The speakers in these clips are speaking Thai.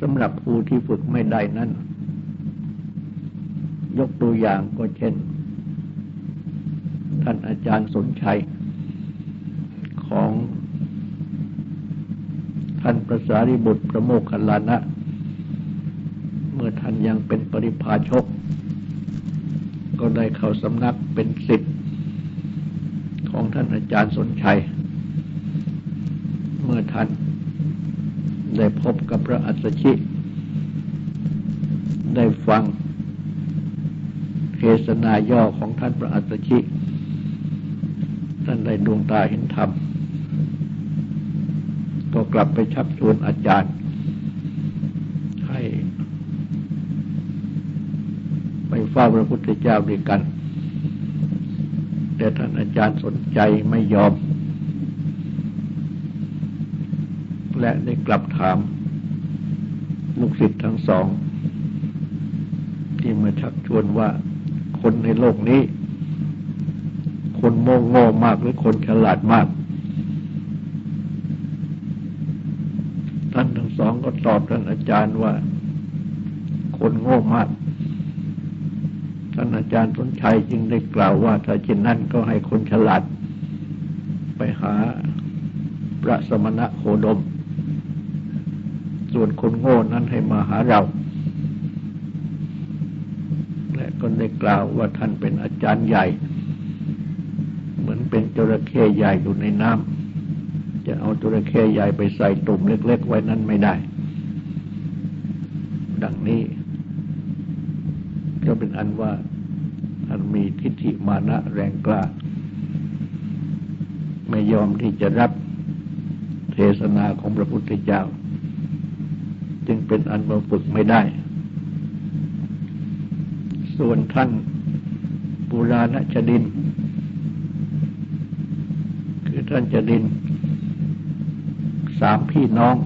สำหรับผู้ที่ฝึกไม่ได้นั้น ยกตัวอย่างก็เช่น ท่านอาจารย์สนชัย ของท่านประสาริบุตรพระโมคคัลลานะ เมื่อท่านยังเป็นปริพาชก ก็ได้เข้าสำนักเป็นสิทธิ์ของท่านอาจารย์สนชัย เมื่อท่าน ได้พบกับพระอัสสชิ ได้ฟังเทศนาย่อของท่านพระอัสสชิ ท่านได้ดวงตาเห็นธรรม ก็กลับไปชักชวนอาจารย์ ให้ไปเฝ้าพระพุทธเจ้าด้วยกัน แต่ท่านอาจารย์สนใจไม่ยอม และได้กลับถาม ลูกศิษย์ทั้งสอง ที่มาชักชวนว่าคนในโลกนี้ คนโง่โง่มากหรือคนฉลาดมาก ท่านทั้งสองก็ตอบท่านอาจารย์ว่า คนโง่มาก ท่านอาจารย์สนชัยจึงได้กล่าวว่า ถ้าเช่นนั้นก็ให้คนฉลาด ไปหาพระสมณะโคดม ส่วนคนโง่นั้นให้มาหาเรา และก็ได้กล่าวว่าท่านเป็นอาจารย์ใหญ่ เหมือนเป็นจระเข้ใหญ่อยู่ในน้ำจะเอาจระเข้ใหญ่ไปใส่ตุ่มเล็ก ๆ ไว้นั้นไม่ได้ ดังนี้ ก็เป็นอันว่าท่านมีทิฏฐิมานะแรงกล้า ไม่ยอมที่จะรับเทศนาของพระพุทธเจ้า จึงเป็นอันมาฝึกไม่ได้ ส่วนท่านปุราณชดิน คือท่านจดิน สามพี่น้อง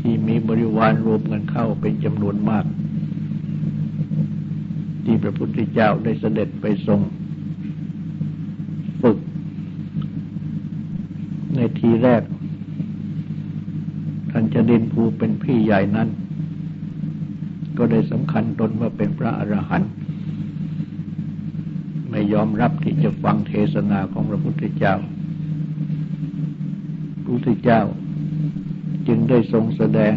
ที่มีบริวารรวมกันเข้าเป็นจำนวนมาก ที่พระพุทธเจ้าได้เสด็จไปทรงฝึก ในทีแรก ดินภูเป็นพี่ใหญ่นั้น ก็ได้สำคัญตนว่าเป็นพระอรหันต์ไม่ยอมรับที่จะฟังเทศนาของพระพุทธเจ้าพระพุทธเจ้าจึงได้ทรงแสดง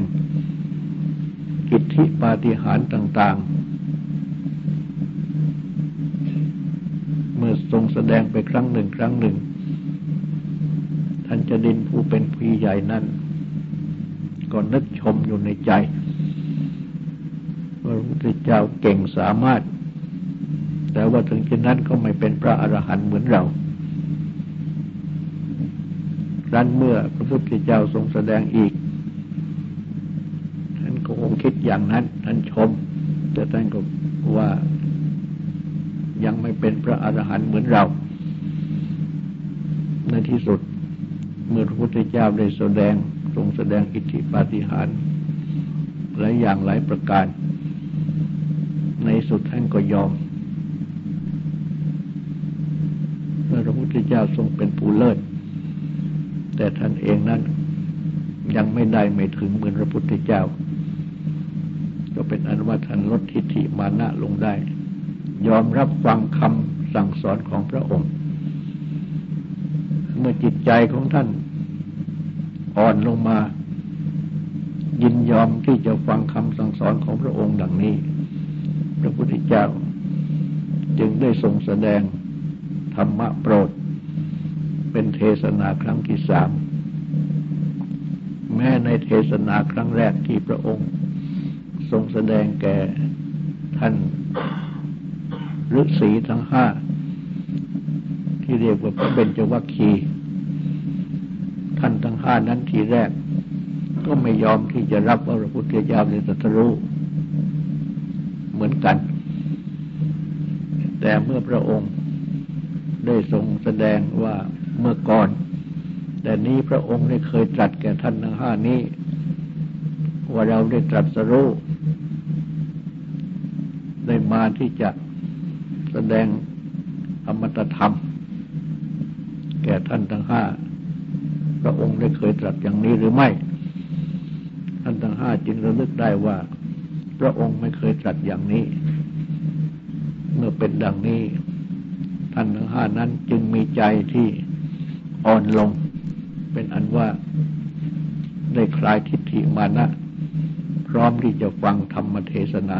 กิจธิปาฏิหาริย์ต่าง ๆ เมื่อทรงแสดงไปครั้งหนึ่งครั้งหนึ่ง ท่านจะดินผู้เป็นพี่ใหญ่นั้น ก็นึกชมอยู่ในใจว่าพระพุทธเจ้าเก่งสามารถ แต่ว่าถึงเช่นนั้นก็ไม่เป็นพระอรหันต์เหมือนเราดันเมื่อพระพุทธเจ้าทรงแสดงอีก ท่านก็คงคิดอย่างนั้น ท่านชม แต่ท่านก็ว่ายังไม่เป็นพระอรหันต์เหมือนเรา ในที่สุด เมื่อพระพุทธเจ้าได้แสดง ทรงแสดงอิทธิปาฏิหาริย์หลายอย่างหลายประการ ในสุดท่านก็ยอมเมื่อพระพุทธเจ้าทรงเป็นผู้เลิศ แต่ท่านเองนั้นยังไม่ได้ไม่ถึงเหมือนพระพุทธเจ้า ก็เป็นอันว่าท่านลดทิฏฐิมานะลงได้ ยอมรับฟังคำสั่งสอนของพระองค์ เมื่อจิตใจของท่าน อ่อนลงมา ยินยอมที่จะฟังคำสั่งสอนของพระองค์ดังนี้ พระพุทธเจ้า จึงได้ทรงแสดงธรรมะโปรด เป็นเทศนาครั้งที่สาม แม้ในเทศนาครั้งแรกที่พระองค์ทรงแสดงแก่ท่านฤาษีทั้งห้า ที่เรียกว่าพระเบญจวัคคี ท่านทั้ง ห้านั้นทีแรก ก็ไม่ยอมที่จะรับว่าพระพุทธเจ้าในสัตรู้เหมือนกัน แต่เมื่อพระองค์ได้ทรงแสดงว่าเมื่อก่อน แต่นี้พระองค์ได้เคยตรัสแก่ท่านทั้งห้านี้ ว่าเราได้ตรัสรู้ได้มาที่จะแสดงอมตะธรรม แก่ท่านทั้งห้า พระองค์ได้เคยตรัสอย่างนี้หรือไม่ ท่านทั้งห้าจึงระลึกได้ว่า พระองค์ไม่เคยตรัสอย่างนี้ เมื่อเป็นดังนี้ ท่านทั้งห้านั้นจึงมีใจที่อ่อนลง เป็นอันว่าได้คลายทิฏฐิมานะ พร้อมที่จะฟังธรรมเทศนา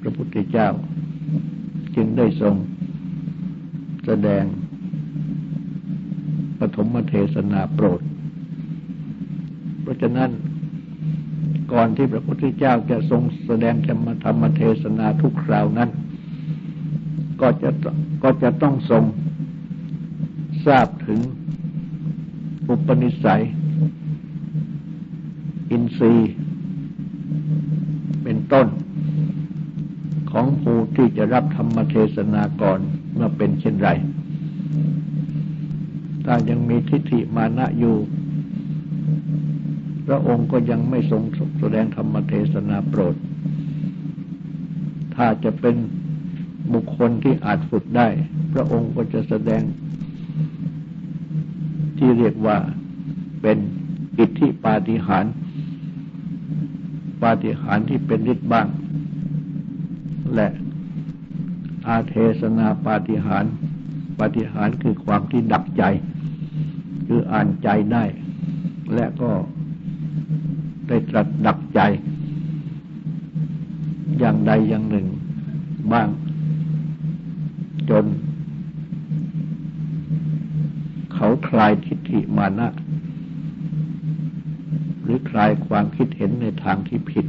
พระพุทธเจ้า จึงได้ทรงแสดง ปฐมเทศนาโปรด เพราะฉะนั้นก่อนที่พระพุทธเจ้าจะทรงแสดงธรรมธรรมเทศนาทุกคราวนั้น ก็จะก็จะต้องทรงทราบถึงอุปนิสัย อินทรีย์ เป็นต้น ของผู้ที่จะรับธรรมเทศนาก่อนเมื่อเป็นเช่นไร ถ้ายังมีทิฏฐิมานะอยู่ พระองค์ก็ยังไม่ทรงแสดงธรรมเทศนาโปรด ถ้าจะเป็นบุคคลที่อาจฝึกได้ พระองค์ก็จะแสดงที่เรียกว่าเป็นอิทธิปาฏิหาริย์ปาฏิหาริย์ที่เป็นฤทธิ์บ้าง และอาเทศนาปาฏิหาริย์ปาฏิหาริย์คือความที่ดักใจ คืออ่านใจได้ และก็ได้ตรัสดักใจ อย่างใดอย่างหนึ่งบ้าง จน เขาคลายทิฏฐิมานะ หรือคลายความคิดเห็นในทางที่ผิด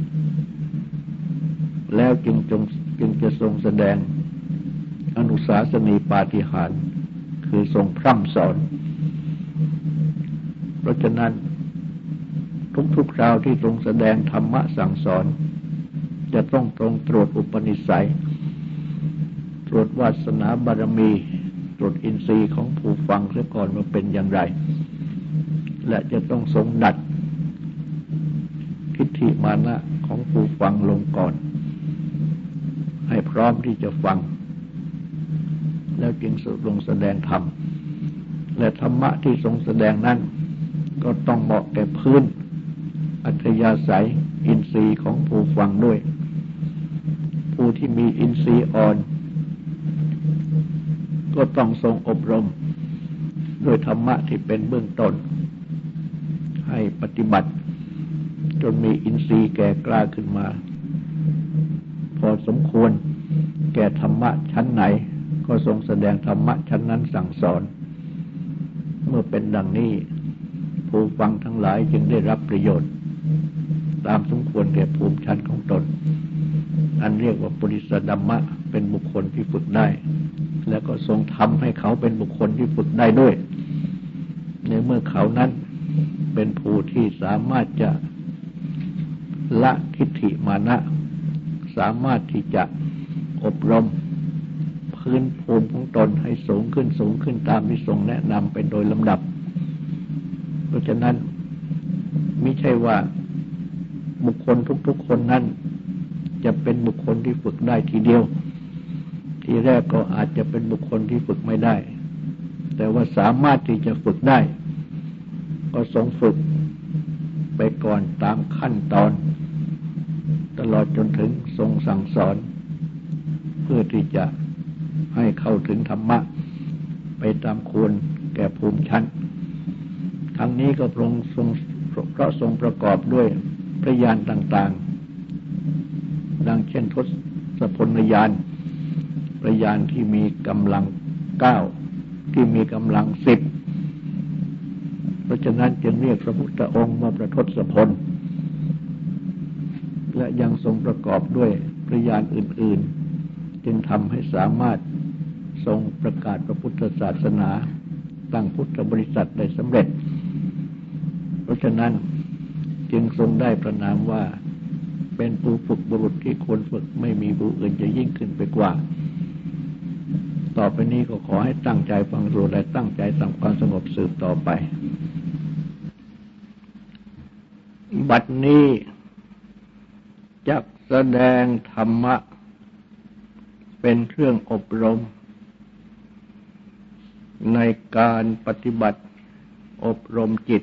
แล้วจึงจงจึงจะทรงแสดงอนุสาสนีปาฏิหาริย์คือทรงพร่ำสอน เพราะฉะนั้นทุกๆคราวที่ทรงแสดงธรรมะสั่งสอน จะต้องตรงตรวจอุปนิสัย ตรวจวาสนาบารมี ตรวจอินทรีย์ของผู้ฟังเสียก่อนว่าเป็นอย่างไร และจะต้องทรงดัดทิฏฐิมานะของผู้ฟังลงก่อน ให้พร้อมที่จะฟัง แล้วจึงสุดลงแสดงธรรมและธรรมะที่ทรงแสดงนั้น ก็ต้องเหมาะแก่พื้น อัธยาศัยอินทรีย์ของผู้ฟังด้วย ผู้ที่มีอินทรีย์อ่อน ก็ต้องทรงอบรมด้วยธรรมะที่เป็นเบื้องต้น ให้ปฏิบัติ จนมีอินทรีย์แก่กล้าขึ้นมา พอสมควรแก่ธรรมะชั้นไหน ก็ทรงแสดงธรรมะชั้นนั้นสั่งสอน เมื่อเป็นดังนี้ ผู้ฟังทั้งหลายจึงได้รับประโยชน์ ตามสมควรแก่ภูมิชั้นของตน อันเรียกว่าปุริสดัมมะเป็นบุคคลที่ฝึกได้ แล้วก็ทรงทำให้เขาเป็นบุคคลที่ฝึกได้ด้วย ในเมื่อเขานั้นเป็นผู้ที่สามารถจะละทิฏฐิมานะ สามารถที่จะอบรมพื้นภูมิของตนให้สูงขึ้นสูงขึ้นตามที่ทรงแนะนำเป็นโดยลำดับ ฉะนั้นไม่ใช่ว่าบุคคลทุกๆคนนั้นจะเป็นบุคคลที่ฝึกได้ทีเดียว ทีแรกก็อาจจะเป็นบุคคลที่ฝึกไม่ได้ แต่ว่าสามารถที่จะฝึกได้ ก็ทรงฝึกไปก่อนตามขั้นตอน ตลอดจนถึงทรงสั่งสอน เพื่อที่จะให้เข้าถึงธรรมะ ไปตามควรแก่ภูมิชั้น ทั้งนี้ก็พระองค์ทรงเพราะทรงประกอบด้วยพระยานต่างๆ ดังเช่นทศพลยานพระยานที่มีกำลังเก้าที่มีกำลังสิบเพราะฉะนั้นจึงเรียกพระพุทธองค์ว่าพระทศพล และยังทรงประกอบด้วยพระยานอื่น ๆ จึงทำให้สามารถทรงประกาศพระพุทธศาสนาตั้งพุทธบริษัทได้สำเร็จ เพราะฉะนั้นจึงทรงได้ประนามว่าเป็นผู้ฝึกบุรุษที่ควรฝึกไม่มีผู้อื่นจะยิ่งขึ้นไปกว่า ต่อไปนี้ก็ขอให้ตั้งใจฟังรู้และตั้งใจทำความสงบสืบต่อไป บัดนี้จะแสดงธรรมะ เป็นเครื่องอบรม ในการปฏิบัติอบรมจิต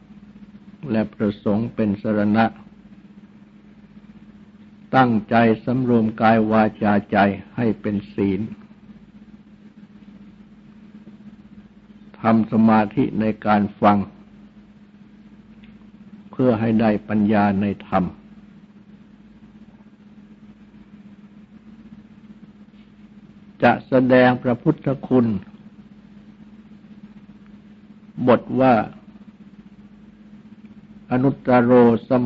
และประสงค์เป็นสรณะ ตั้งใจสำรวมกายวาจาใจให้เป็นศีลทำสมาธิในการฟัง เพื่อให้ได้ปัญญาในธรรม จะแสดงพระพุทธคุณ บทว่า อนุตตรโรสม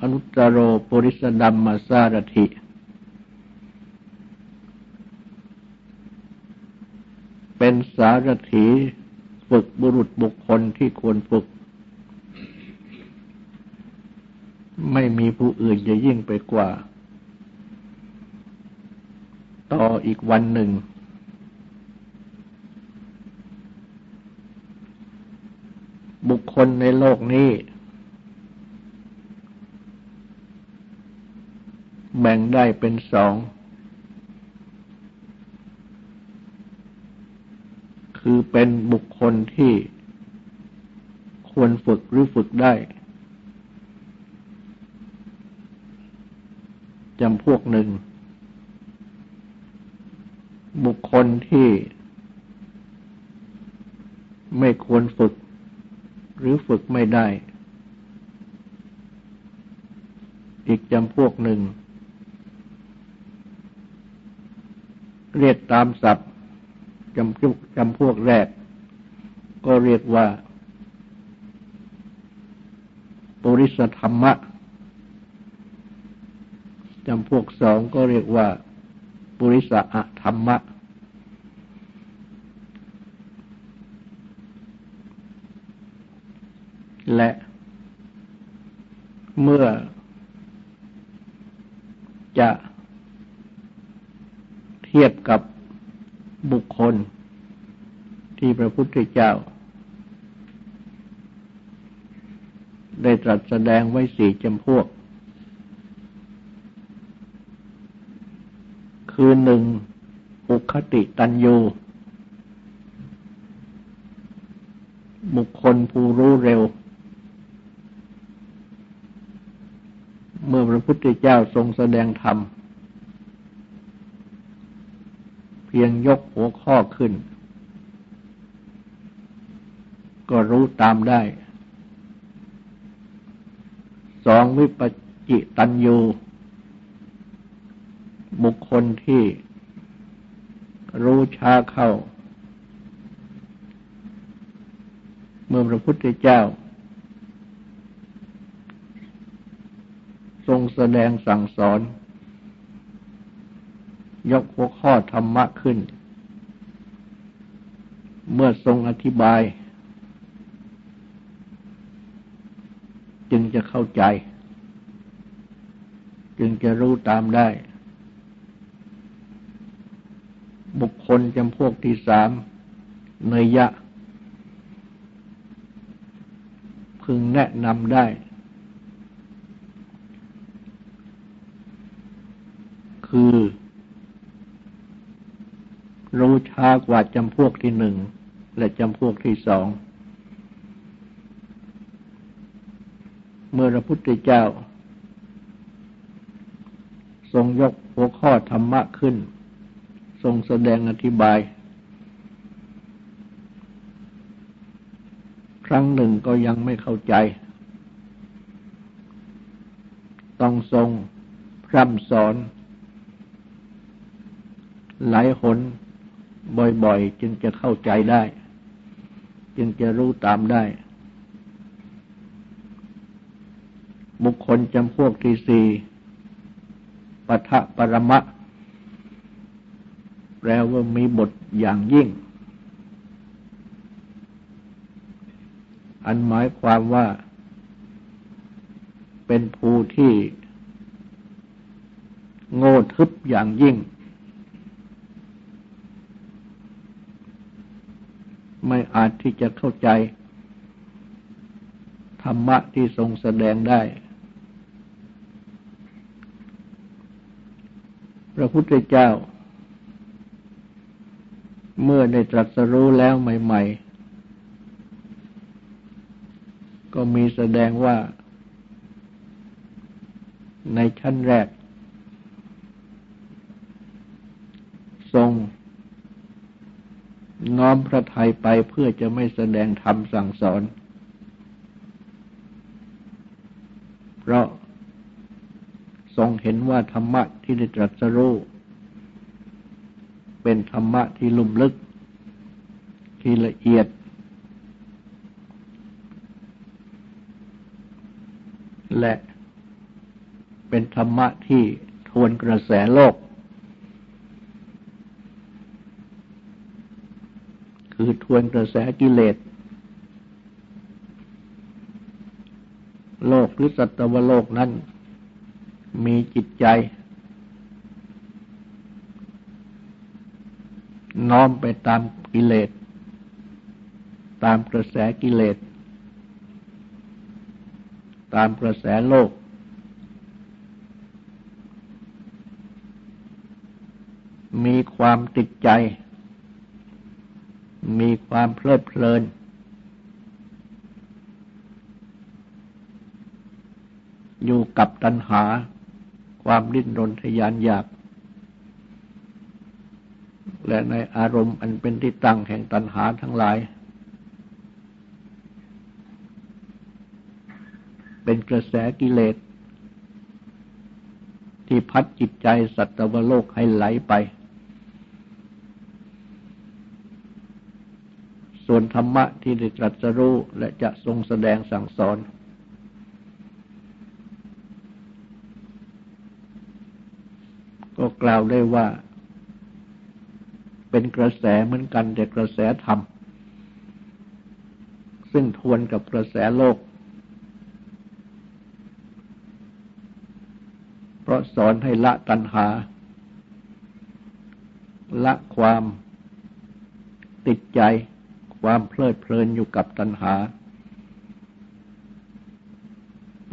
อนุตตรโรปุริสดัมมาสารถิ เป็นสารถีฝึกบุรุษบุคคลที่ควรฝึก ไม่มีผู้อื่นจะยิ่งไปกว่า ต่ออีกวันหนึ่ง บุคคลในโลกนี้ แบ่งได้เป็นสอง คือเป็นบุคคลที่ควรฝึกหรือฝึกได้จำพวกหนึ่ง บุคคลที่ไม่ควรฝึก หรือฝึกไม่ได้ อีกจำพวกหนึ่ง เรียกตามศัพท์จำจำพวกแรก ก็เรียกว่า ปุริสธรรมะจำพวกสองก็เรียกว่า ปุริสะธรรมะ และเมื่อจะ ทียบกับบุคคลที่พระพุทธเจ้า ได้ตรัสแสดงไว้สี่จำพวก คือหนึ่งอุคติตันยูบุคคลผู้รู้เร็ว เมื่อพระพุทธเจ้าทรงแสดงธรรม พียงยกหัวข้อขึ้น ก็รู้ตามได้ สองวิปจิตันยูบุคคลที่รู้ช้าเข้า เมื่อพระพุทธเจ้า ทรงแสดงสั่งสอน ยกหัวข้อธรรมะขึ้น เมื่อทรงอธิบาย จึงจะเข้าใจ จึงจะรู้ตามได้ บุคคลจำพวกที่สามเนยยะ พึงแนะนำได้คือ ช้ากว่าจำพวกที่หนึ่งและจำพวกที่สอง เมื่อพระพุทธเจ้า ทรงยกหัวข้อธรรมะขึ้น ทรงแสดงอธิบาย ครั้งหนึ่งก็ยังไม่เข้าใจ ต้องทรงพร่ำสอน หลายหน บ่อยๆ จึงจะเข้าใจได้ จึงจะรู้ตามได้ บุคคลจำพวกที่สี่ปทะปรมะ แปลว่ามีบทอย่างยิ่ง อันหมายความว่า เป็นผู้ที่โง่ทึบอย่างยิ่ง ไม่อาจที่จะเข้าใจ ธรรมะที่ทรงแสดงได้ พระพุทธเจ้า เมื่อได้ตรัสรู้แล้วใหม่ ๆ ก็มีแสดงว่า ในชั้นแรกทรง น้อมพระทัยไปเพื่อจะไม่แสดงธรรมสั่งสอน เพราะทรงเห็นว่าธรรมะที่ได้ตรัสรู้เป็นธรรมะที่ลุ่มลึก ที่ละเอียด และเป็นธรรมะที่ทวนกระแสโลกคือ ทวนกระแสกิเลส โลกหรือสัตวโลกนั้น มีจิตใจ น้อมไปตามกิเลส ตามกระแสกิเลส ตามกระแสโลกมีความติดใจ มีความเพลิดเพลิน อยู่กับตัณหา ความดิ้นรนทยานอยาก และในอารมณ์อันเป็นที่ตั้งแห่งตัณหาทั้งหลาย เป็นกระแสกิเลส ที่พัดจิตใจสัตวโลกให้ไหลไปส่ วนธรรมะที่ได้ตรัสรู้และจะทรงแสดงสั่งสอน ก็กล่าวได้ว่า เป็นกระแสเหมือนกันแต่กระแสธรรม ซึ่งทวนกับกระแสโลก เพราะสอนให้ละตัณหา ละความติดใจ ความเพลิดเพลินอยู่กับตัณหา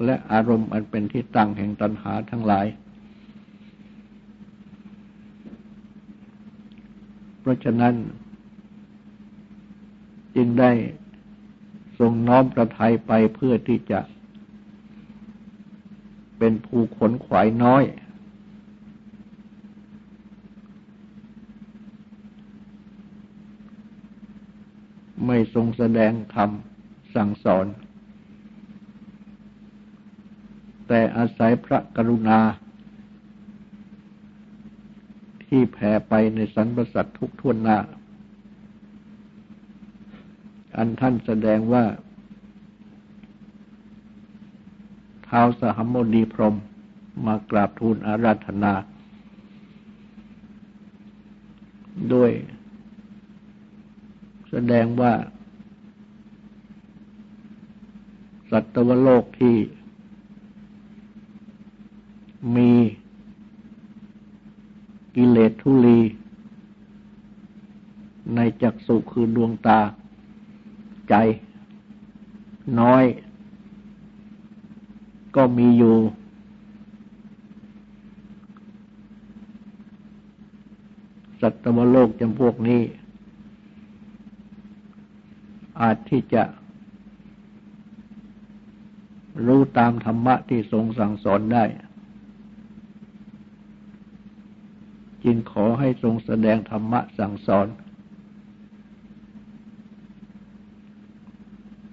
และอารมณ์อันเป็นที่ตั้งแห่งตัณหาทั้งหลาย เพราะฉะนั้น จึงได้ทรงน้อมประทัยไปเพื่อที่จะเป็นผู้ขนขวายน้อย ทรงแสดงคำสั่งสอน แต่อาศัยพระกรุณา ที่แผ่ไปในสรรพสัตว์ทุกทวนหน้า อันท่านแสดงว่าเท้าสหัมโมดีพรมมากราบทูลอาราธนา ด้วย แสดงว่า สัตวโลกที่มีกิเลสทุลี ในจักสุคือดวงตาใจ น้อย ก็มีอยู่ สัตวโลกจำพวกนี้ อาจที่จะ รู้ตามธรรมะที่ทรงสั่งสอนได้ จึงขอให้ทรงแสดงธรรมะสั่งสอน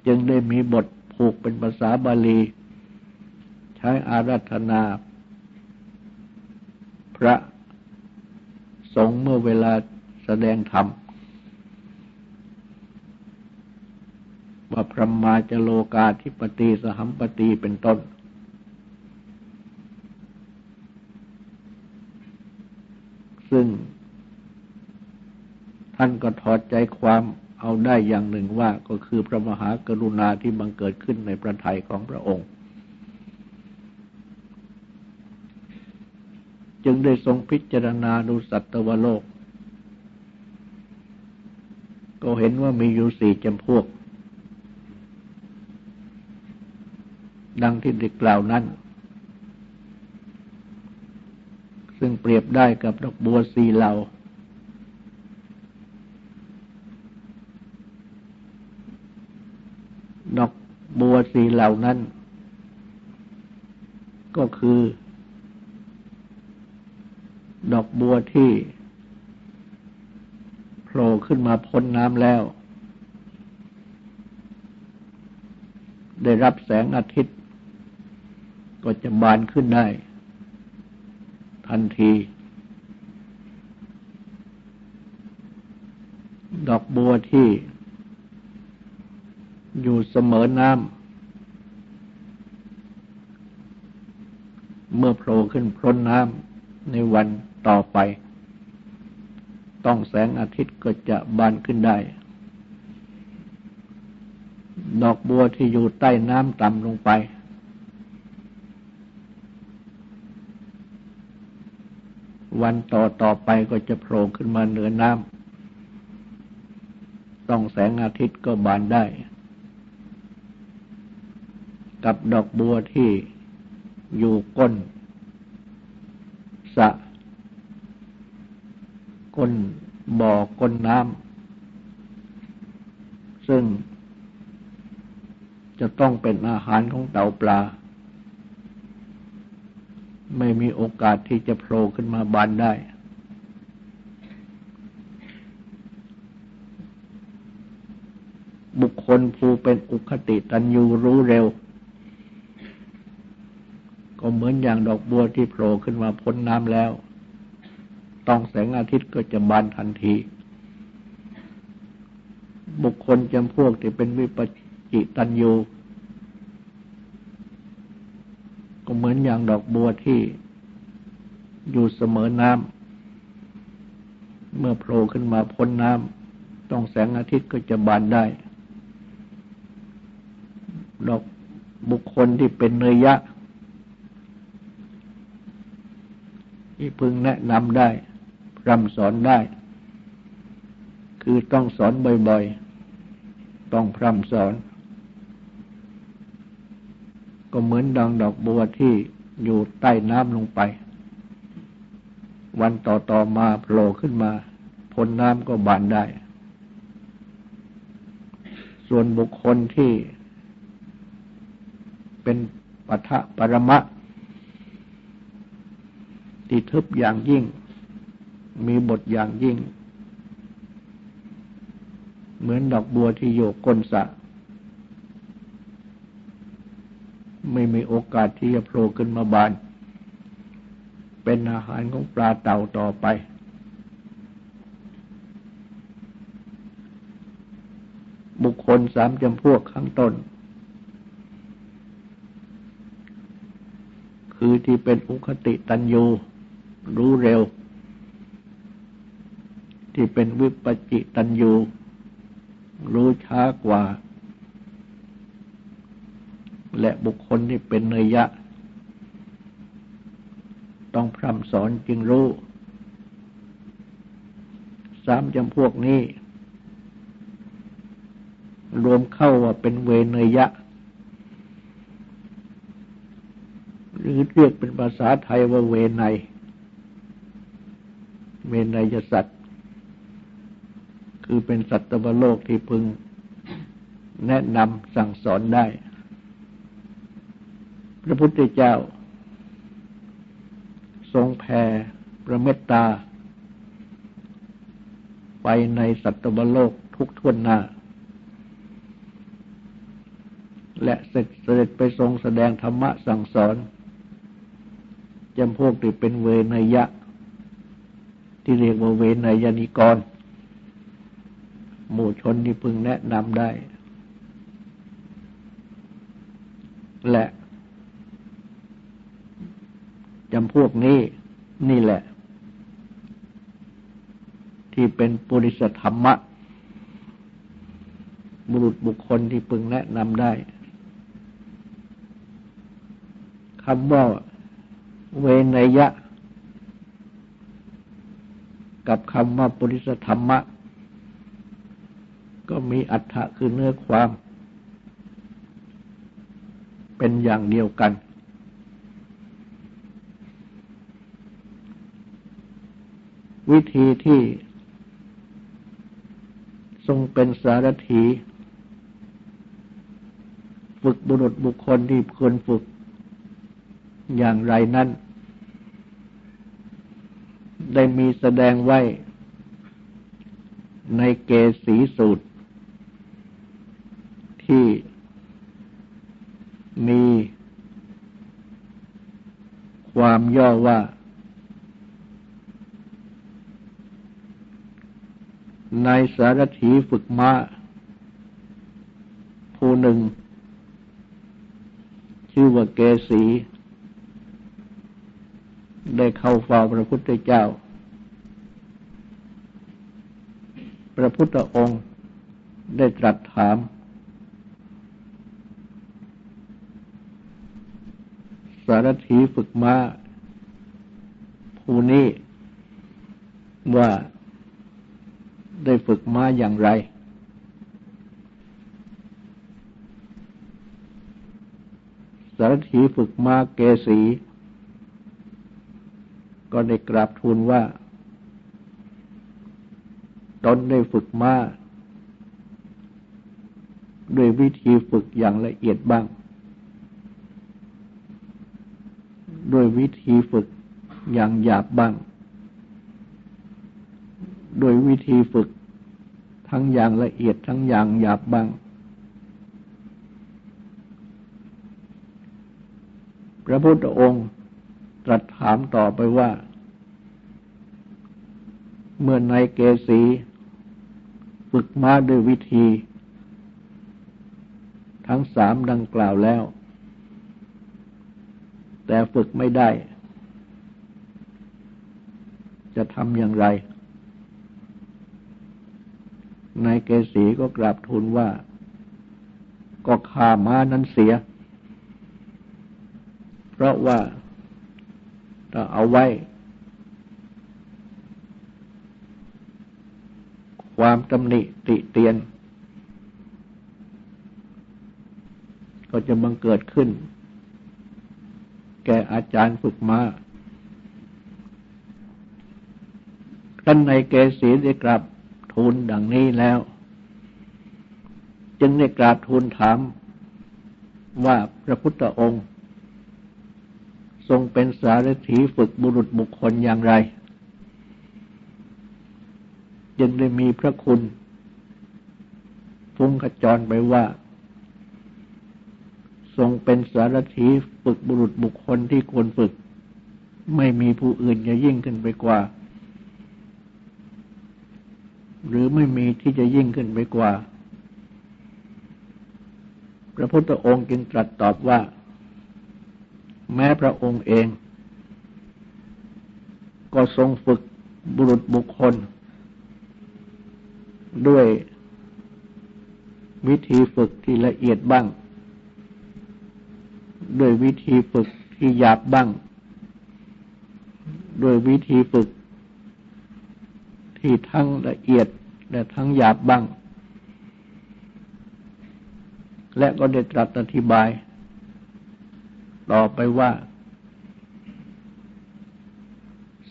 จึงได้มีบทผูกเป็นภาษาบาลี ใช้อารัธนา พระสงฆ์เมื่อเวลาแสดงธรรม ว่าพรหมาจโลกาธิปติสหัมปติเป็นต้น ซึ่ง ท่านก็ถอดใจความเอาได้อย่างหนึ่งว่าก็คือพระมหากรุณาที่บังเกิดขึ้นในประทัยของพระองค์ จึงได้ทรงพิจารณาดูสัตวโลก ก็เห็นว่ามีอยู่สี่จำพวก ดังที่ได้กล่าวนั้น ซึ่งเปรียบได้กับดอกบัวสีเหล่าดอกบัวสีเหล่านั้น ก็คือ ดอกบัวที่โผล่ขึ้นมาพ้นน้ำแล้ว ได้รับแสงอาทิตย์ ก็จะบานขึ้นได้ ทันที ดอกบัวที่ อยู่เสมอน้ำเมื่อโผล่ขึ้นพ้นน้ำในวันต่อไป ต้องแสงอาทิตย์ก็จะบานขึ้นได้ ดอกบัวที่อยู่ใต้น้ำต่ำลงไป วันต่อต่อไปก็จะโผล่ขึ้นมาเหนือน้ำต้องแสงอาทิตย์ก็บานได้ กับดอกบัวที่อยู่ก้นสะก้นบ่อก้นน้ำซึ่งจะต้องเป็นอาหารของเต่าปลา ไม่มีโอกาสที่จะโผล่ขึ้นมาบานได้ บุคคลผู้เป็นอุคติตันยูรู้เร็ว ก็เหมือนอย่างดอกบัวที่โผล่ขึ้นมาพ้นน้ำแล้ว ต้องแสงอาทิตย์ก็จะบานทันที บุคคลจำพวกที่เป็นวิปจิตันยู เหมือนอย่างดอกบัวที่อยู่เสมอน้ำ เมื่อโผล่ขึ้นมาพ้นน้ำ ต้องแสงอาทิตย์ก็จะบานได้ ดอกบุคคลที่เป็นเนยยะ ที่พึงแนะนำได้รำสอนได้ คือต้องสอนบ่อยๆ ต้องพร่ำสอน ก็เหมือนดังดอกบัวที่อยู่ใต้น้ำลงไป วันต่อต่อมาโผล่ขึ้นมาพ้นน้ำก็บานได้ ส่วนบุคคลที่เป็นปัทะปรมะที่ทึบอย่างยิ่ง มีบทอย่างยิ่ง เหมือนดอกบัวที่โยกก้นสะ ไม่มีโอกาสที่จะโผล่ขึ้นมาบาน เป็นอาหารของปลาเต่าต่อไป บุคคลสามจำพวกข้างต้น คือที่เป็นอุคติตันยูรู้เร็ว ที่เป็นวิปจิตันยูรู้ช้ากว่า และบุคคลที่เป็นเนยยะ ต้องพร่ำสอนจึงรู้ สามจำพวกนี้ รวมเข้าว่าเป็นเวเนยยะหรือเรียกเป็นภาษาไทยว่าเวไนเวนยสัตว์ คือเป็นสัตว์โลกที่พึงแนะนำสั่งสอนได้ ระพุทธเจ้า ทรงแผ่ประเมตตา ไปในสัตวโลกทุกทวนหน้า และเสด็จไปทรงแสดงธรรมะสั่งสอนจำพวกที่เป็นเวนยะ ที่เรียกว่าเวนยนิกร หมู่ชนที่พึงแนะนำได้ และจำพวกนี้นี่แหละ ที่เป็นปุริสธรรมะ บุรุษบุคคลที่พึงแนะนำได้คำว่าเวนยะ กับคำว่าปุริสธรรมะ ก็มีอัฏฐะคือเนื้อความ เป็นอย่างเดียวกัน วิธีที่ทรงเป็นสารถี ฝึกบุรุษบุคคลที่ควรฝึกอย่างไรนั้น ได้มีแสดงไว้ในเกสีสูตร ที่มีความย่อว่า ในสารถีฝึกมา้า ผู้หนึ่ง ชื่อว่าเกสี ได้เข้าเฝ้าพระพุทธเจ้า พระพุทธองค์ได้ตรัสถาม สารถีฝึกมาผู้นี้ว่า ได้ฝึกมาอย่างไร สารถีฝึกมาเกสี ก็ได้กราบทูลว่าตนได้ฝึกมาด้วยวิธีฝึกอย่างละเอียดบ้าง ด้วยวิธีฝึกอย่างหยาบบ้าง โดยวิธีฝึกทั้งอย่างละเอียดทั้งอย่างหยาบบ้าง พระพุทธองค์ตรัสถามต่อไปว่า เมื่อในเกสีฝึกมาด้วยวิธี ทั้งสามดังกล่าวแล้ว แต่ฝึกไม่ได้ จะทำอย่างไร นายเกสีก็กราบทูลว่า ก็ข่าม้านั้นเสีย เพราะว่าถ้าเอาไว้ ความตำหนิติเตียน ก็จะบังเกิดขึ้น แก่อาจารย์ฝึกมาท่านในเกศีได้กราบ ทูลดังนี้แล้ว จึงได้กราบทูลถามว่าพระพุทธองค์ ทรงเป็นสารถีฝึกบุรุษบุคคลอย่างไร จึงได้มีพระคุณฟุ้งขจรไปว่า ทรงเป็นสารถีฝึกบุรุษบุคคลที่ควรฝึก ไม่มีผู้อื่นจะยิ่งขึ้นไปกว่า หรือไม่มีที่จะยิ่งขึ้นไปกว่า พระพุทธองค์จึงตรัสตอบว่า แม้พระองค์เอง ก็ทรงฝึกบุรุษบุคคล ด้วยวิธีฝึกที่ละเอียดบ้าง ด้วยวิธีฝึกที่หยาบบ้าง ด้วยวิธีฝึก ที่ทั้งละเอียดและทั้งหยาบบ้าง และก็ได้ตรัสอธิบาย ต่อไปว่า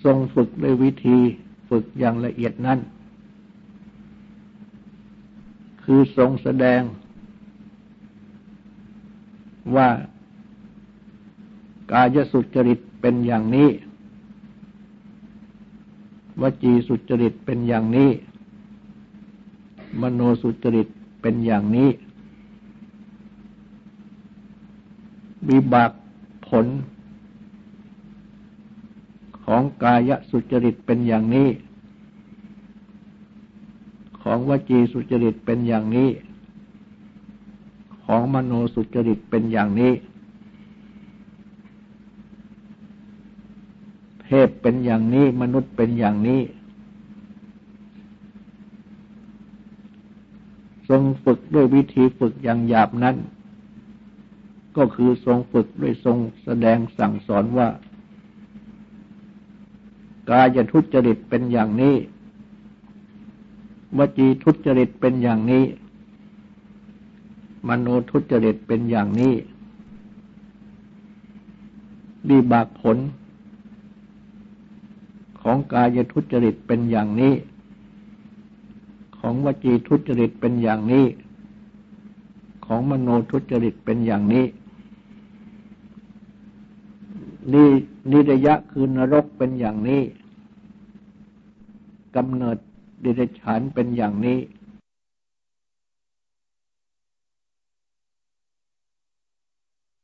ทรงฝึกด้วยวิธีฝึกอย่างละเอียดนั้น คือทรงแสดงว่ากายสุจริตเป็นอย่างนี้ วจีสุจริตเป็นอย่างนี้ มโนสุจริตเป็นอย่างนี้วิบากผล ของกายสุจริตเป็นอย่างนี้ ของวจีสุจริตเป็นอย่างนี้ ของมโนสุจริตเป็นอย่างนี้ เทพเป็นอย่างนี้ มนุษย์เป็นอย่างนี้ ทรงฝึกด้วยวิธีฝึกอย่างหยาบนั้น ก็คือทรงฝึกด้วยทรงแสดงสั่งสอนว่า กายทุจริตเป็นอย่างนี้ วจีทุจริตเป็นอย่างนี้ มโนทุจริตเป็นอย่างนี้ดีบากผล ของกายทุจริตเป็นอย่างนี้ ของวจีทุจริตเป็นอย่างนี้ ของมโนทุจริตเป็นอย่างนี้ นี่นิรยะคือนรกเป็นอย่างนี้กำเนิดดิเรกชันเป็นอย่างนี้